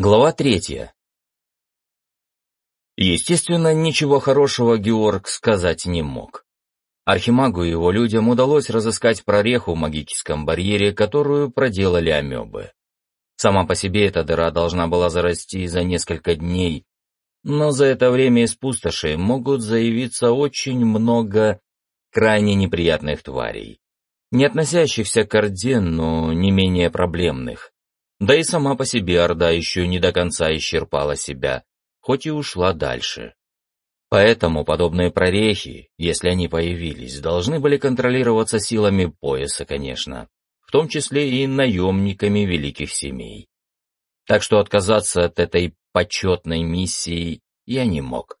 Глава третья. Естественно, ничего хорошего Георг сказать не мог. Архимагу и его людям удалось разыскать прореху в магическом барьере, которую проделали амебы. Сама по себе эта дыра должна была зарасти за несколько дней, но за это время из пустоши могут заявиться очень много крайне неприятных тварей, не относящихся к Орде, но не менее проблемных. Да и сама по себе Орда еще не до конца исчерпала себя, хоть и ушла дальше. Поэтому подобные прорехи, если они появились, должны были контролироваться силами пояса, конечно, в том числе и наемниками великих семей. Так что отказаться от этой почетной миссии я не мог.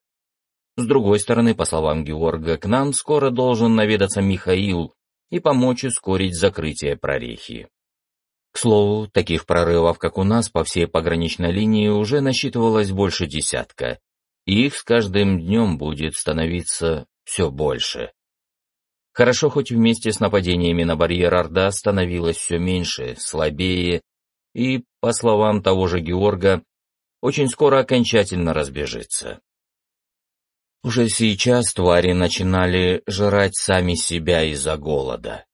С другой стороны, по словам Георга, к нам скоро должен наведаться Михаил и помочь ускорить закрытие прорехи. К слову, таких прорывов, как у нас, по всей пограничной линии уже насчитывалось больше десятка, и их с каждым днем будет становиться все больше. Хорошо, хоть вместе с нападениями на барьер Орда становилось все меньше, слабее, и, по словам того же Георга, очень скоро окончательно разбежится. Уже сейчас твари начинали жрать сами себя из-за голода.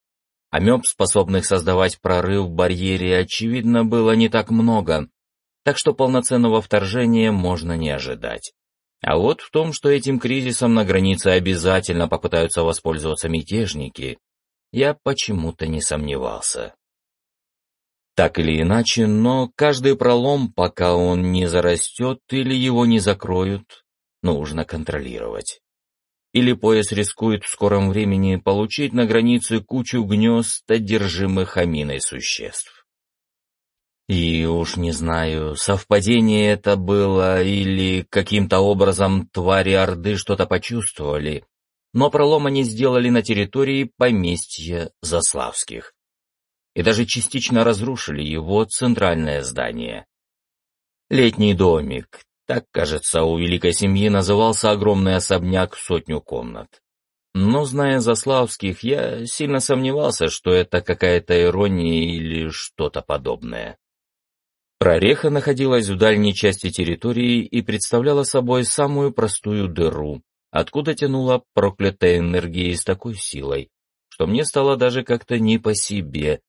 Амеб, способных создавать прорыв в барьере, очевидно, было не так много, так что полноценного вторжения можно не ожидать. А вот в том, что этим кризисом на границе обязательно попытаются воспользоваться мятежники, я почему-то не сомневался. Так или иначе, но каждый пролом, пока он не зарастет или его не закроют, нужно контролировать или пояс рискует в скором времени получить на границе кучу гнезд, одержимых аминой существ. И уж не знаю, совпадение это было или каким-то образом твари Орды что-то почувствовали, но пролом они сделали на территории поместья Заславских. И даже частично разрушили его центральное здание. Летний домик, так, кажется, у великой семьи назывался огромный особняк в сотню комнат. Но, зная Заславских, я сильно сомневался, что это какая-то ирония или что-то подобное. Прореха находилась в дальней части территории и представляла собой самую простую дыру, откуда тянула проклятая энергия с такой силой, что мне стало даже как-то не по себе.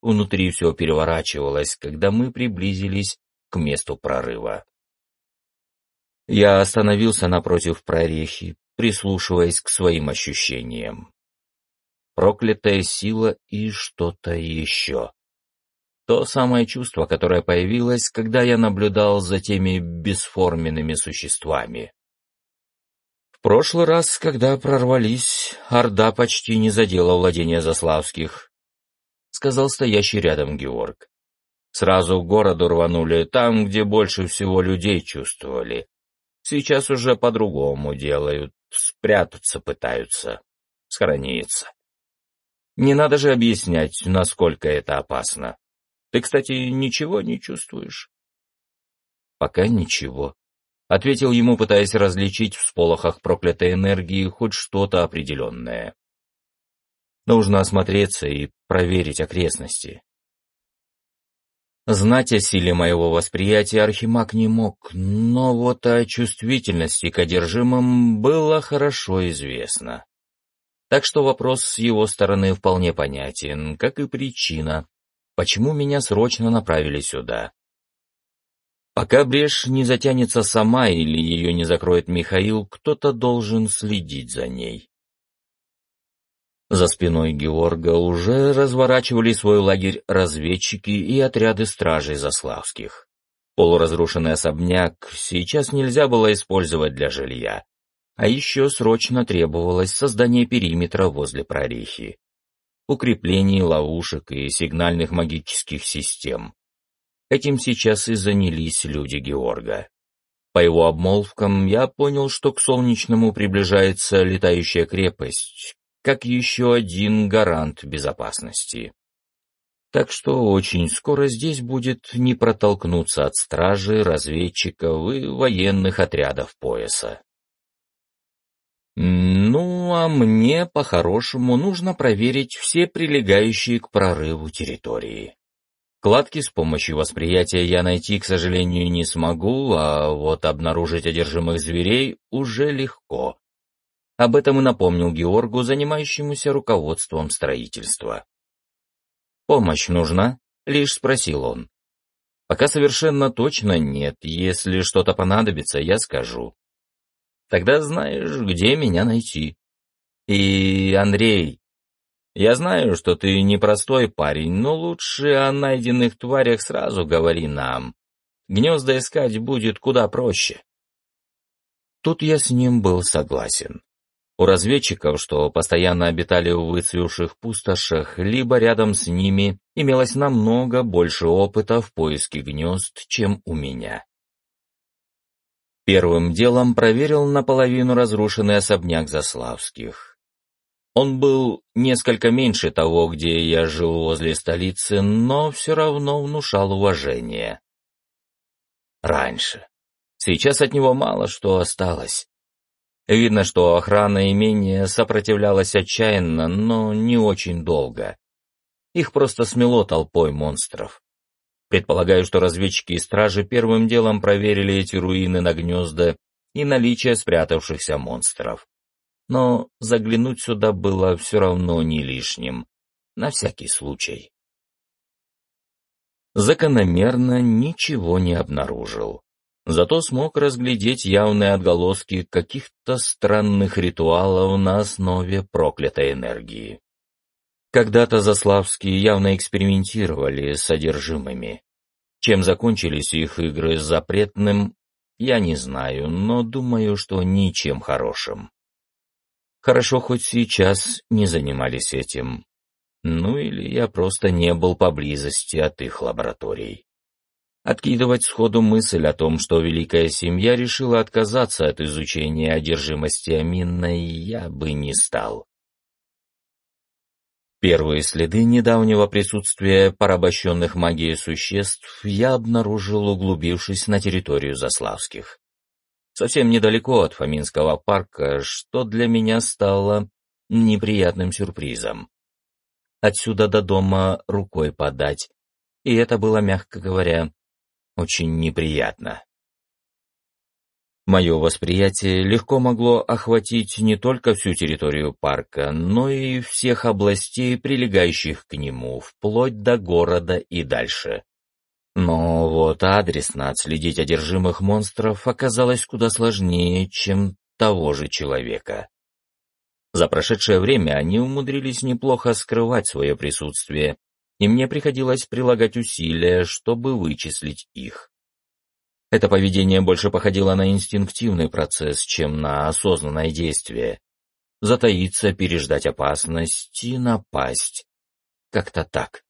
Внутри все переворачивалось, когда мы приблизились к месту прорыва. Я остановился напротив прорехи, прислушиваясь к своим ощущениям. Проклятая сила и что-то еще. То самое чувство, которое появилось, когда я наблюдал за теми бесформенными существами. В прошлый раз, когда прорвались, Орда почти не задела владения Заславских, — сказал стоящий рядом Георг. Сразу к городу рванули, там, где больше всего людей чувствовали. Сейчас уже по-другому делают, спрятаться пытаются, схорониться. Не надо же объяснять, насколько это опасно. Ты, кстати, ничего не чувствуешь? Пока ничего. Ответил ему, пытаясь различить в сполохах проклятой энергии хоть что-то определенное. Нужно осмотреться и проверить окрестности. Знать о силе моего восприятия Архимаг не мог, но вот о чувствительности к одержимым было хорошо известно. Так что вопрос с его стороны вполне понятен, как и причина, почему меня срочно направили сюда. Пока брешь не затянется сама или ее не закроет Михаил, кто-то должен следить за ней. За спиной Георга уже разворачивали свой лагерь разведчики и отряды стражей Заславских. Полуразрушенный особняк сейчас нельзя было использовать для жилья, а еще срочно требовалось создание периметра возле прорехи, укреплений ловушек и сигнальных магических систем. Этим сейчас и занялись люди Георга. По его обмолвкам я понял, что к Солнечному приближается летающая крепость, как еще один гарант безопасности. Так что очень скоро здесь будет не протолкнуться от стражи, разведчиков и военных отрядов пояса. Ну, а мне, по-хорошему, нужно проверить все прилегающие к прорыву территории. Кладки с помощью восприятия я найти, к сожалению, не смогу, а вот обнаружить одержимых зверей уже легко. Об этом и напомнил Георгу, занимающемуся руководством строительства. «Помощь нужна?» — лишь спросил он. «Пока совершенно точно нет. Если что-то понадобится, я скажу. Тогда знаешь, где меня найти. И, Андрей, я знаю, что ты непростой парень, но лучше о найденных тварях сразу говори нам. Гнезда искать будет куда проще. Тут я с ним был согласен. У разведчиков, что постоянно обитали в выцвевших пустошах, либо рядом с ними, имелось намного больше опыта в поиске гнезд, чем у меня. Первым делом проверил наполовину разрушенный особняк Заславских. Он был несколько меньше того, где я жил возле столицы, но все равно внушал уважение. Раньше. Сейчас от него мало что осталось. Видно, что охрана имения сопротивлялась отчаянно, но не очень долго. Их просто смело толпой монстров. Предполагаю, что разведчики и стражи первым делом проверили эти руины на гнезда и наличие спрятавшихся монстров но заглянуть сюда было все равно не лишним, на всякий случай. Закономерно ничего не обнаружил, зато смог разглядеть явные отголоски каких-то странных ритуалов на основе проклятой энергии. Когда-то Заславские явно экспериментировали с содержимыми. Чем закончились их игры с запретным, я не знаю, но думаю, что ничем хорошим. Хорошо, хоть сейчас не занимались этим. Ну или я просто не был поблизости от их лабораторий. Откидывать сходу мысль о том, что великая семья решила отказаться от изучения одержимости Аминной, я бы не стал. Первые следы недавнего присутствия порабощенных магией существ я обнаружил, углубившись на территорию Заславских совсем недалеко от Фоминского парка, что для меня стало неприятным сюрпризом. Отсюда до дома рукой подать, и это было, мягко говоря, очень неприятно. Мое восприятие легко могло охватить не только всю территорию парка, но и всех областей, прилегающих к нему, вплоть до города и дальше. Но вот адресно отследить одержимых монстров оказалось куда сложнее, чем того же человека. За прошедшее время они умудрились неплохо скрывать свое присутствие, и мне приходилось прилагать усилия, чтобы вычислить их. Это поведение больше походило на инстинктивный процесс, чем на осознанное действие. Затаиться, переждать опасность и напасть. Как-то так.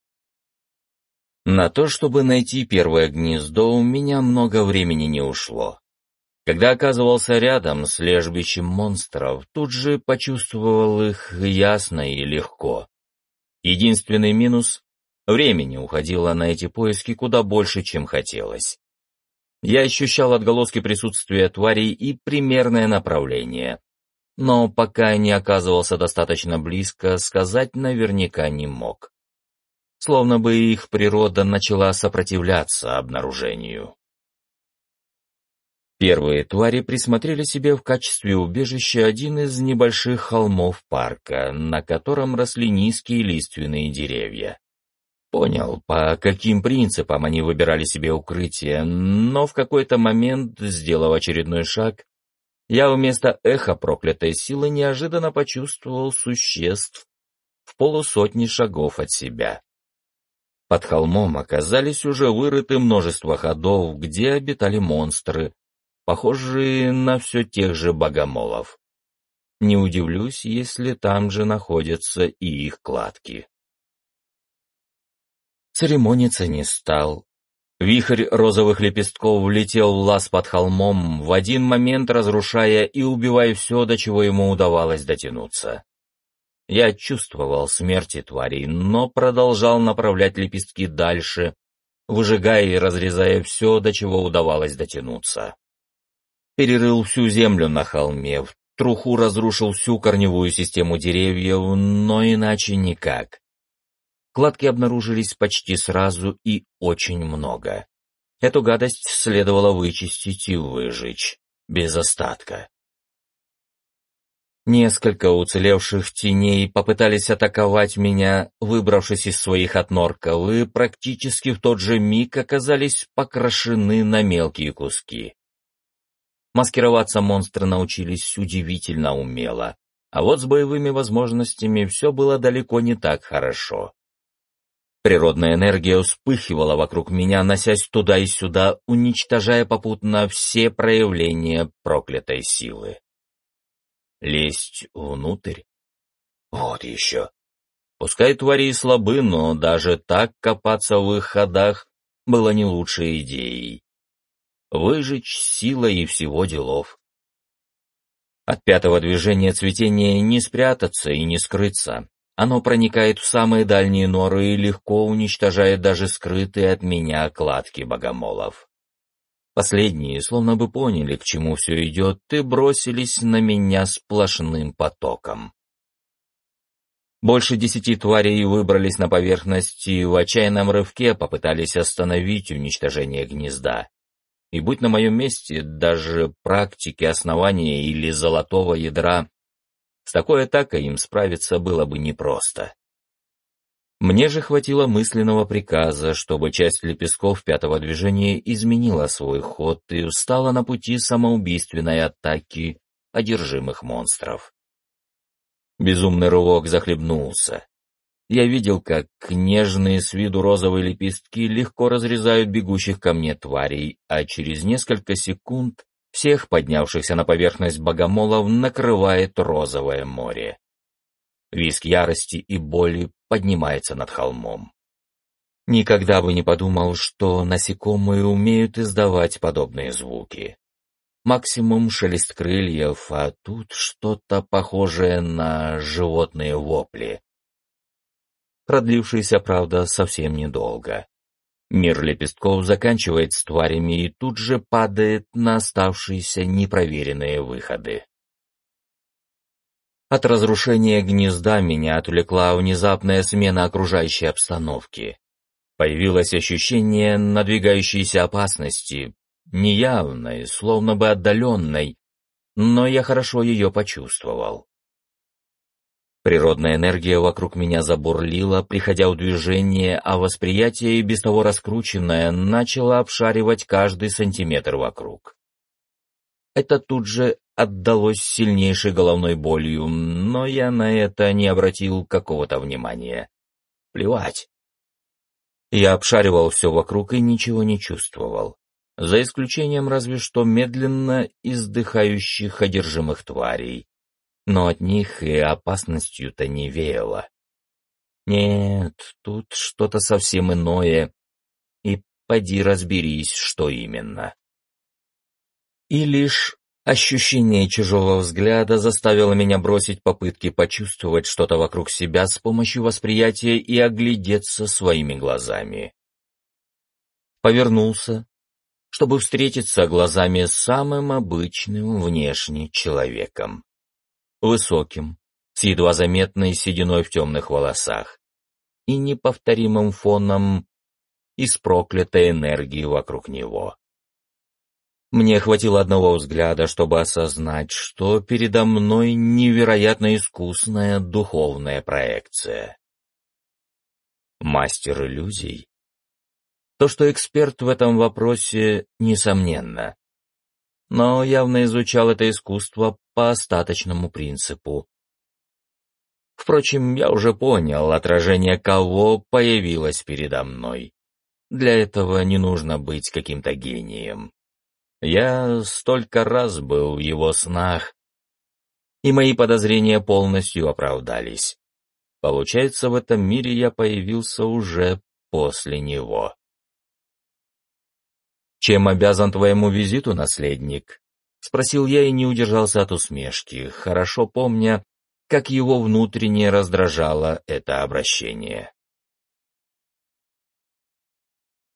На то, чтобы найти первое гнездо, у меня много времени не ушло. Когда оказывался рядом с лежбищем монстров, тут же почувствовал их ясно и легко. Единственный минус — времени уходило на эти поиски куда больше, чем хотелось. Я ощущал отголоски присутствия тварей и примерное направление, но пока не оказывался достаточно близко, сказать наверняка не мог словно бы их природа начала сопротивляться обнаружению. Первые твари присмотрели себе в качестве убежища один из небольших холмов парка, на котором росли низкие лиственные деревья. Понял, по каким принципам они выбирали себе укрытие, но в какой-то момент, сделав очередной шаг, я вместо эха проклятой силы неожиданно почувствовал существ в полусотни шагов от себя. Под холмом оказались уже вырыты множество ходов, где обитали монстры, похожие на все тех же богомолов. Не удивлюсь, если там же находятся и их кладки. Церемониться не стал. Вихрь розовых лепестков влетел в лаз под холмом, в один момент разрушая и убивая все, до чего ему удавалось дотянуться. Я чувствовал смерти тварей, но продолжал направлять лепестки дальше, выжигая и разрезая все, до чего удавалось дотянуться. Перерыл всю землю на холме, в труху разрушил всю корневую систему деревьев, но иначе никак. Кладки обнаружились почти сразу и очень много. Эту гадость следовало вычистить и выжечь, без остатка. Несколько уцелевших теней попытались атаковать меня, выбравшись из своих отнорков, и практически в тот же миг оказались покрашены на мелкие куски. Маскироваться монстры научились удивительно умело, а вот с боевыми возможностями все было далеко не так хорошо. Природная энергия вспыхивала вокруг меня, носясь туда и сюда, уничтожая попутно все проявления проклятой силы. Лезть внутрь? Вот еще. Пускай твари и слабы, но даже так копаться в их ходах было не лучшей идеей. Выжечь силой и всего делов. От пятого движения цветения не спрятаться и не скрыться. Оно проникает в самые дальние норы и легко уничтожает даже скрытые от меня кладки богомолов. Последние, словно бы поняли, к чему все идет, и бросились на меня сплошным потоком. Больше десяти тварей выбрались на поверхность и в отчаянном рывке попытались остановить уничтожение гнезда. И будь на моем месте даже практики основания или золотого ядра, с такой атакой им справиться было бы непросто. Мне же хватило мысленного приказа, чтобы часть лепестков пятого движения изменила свой ход и встала на пути самоубийственной атаки одержимых монстров. Безумный рывок захлебнулся. Я видел, как нежные с виду розовые лепестки легко разрезают бегущих ко мне тварей, а через несколько секунд всех поднявшихся на поверхность богомолов накрывает розовое море. Виск ярости и боли поднимается над холмом. Никогда бы не подумал, что насекомые умеют издавать подобные звуки. Максимум шелест крыльев, а тут что-то похожее на животные вопли. Продлившийся, правда, совсем недолго. Мир лепестков заканчивает с тварями и тут же падает на оставшиеся непроверенные выходы. От разрушения гнезда меня отвлекла внезапная смена окружающей обстановки. Появилось ощущение надвигающейся опасности, неявной, словно бы отдаленной, но я хорошо ее почувствовал. Природная энергия вокруг меня забурлила, приходя в движение, а восприятие, без того раскрученное, начало обшаривать каждый сантиметр вокруг. Это тут же отдалось сильнейшей головной болью, но я на это не обратил какого-то внимания. Плевать. Я обшаривал все вокруг и ничего не чувствовал, за исключением разве что медленно издыхающих одержимых тварей, но от них и опасностью-то не веяло. Нет, тут что-то совсем иное, и поди разберись, что именно. И лишь ощущение чужого взгляда заставило меня бросить попытки почувствовать что-то вокруг себя с помощью восприятия и оглядеться своими глазами. Повернулся, чтобы встретиться глазами с самым обычным внешне человеком. Высоким, с едва заметной сединой в темных волосах и неповторимым фоном из проклятой энергии вокруг него. Мне хватило одного взгляда, чтобы осознать, что передо мной невероятно искусная духовная проекция. Мастер иллюзий? То, что эксперт в этом вопросе, несомненно. Но явно изучал это искусство по остаточному принципу. Впрочем, я уже понял, отражение кого появилось передо мной. Для этого не нужно быть каким-то гением. Я столько раз был в его снах, и мои подозрения полностью оправдались. Получается, в этом мире я появился уже после него. «Чем обязан твоему визиту, наследник?» — спросил я и не удержался от усмешки, хорошо помня, как его внутренне раздражало это обращение.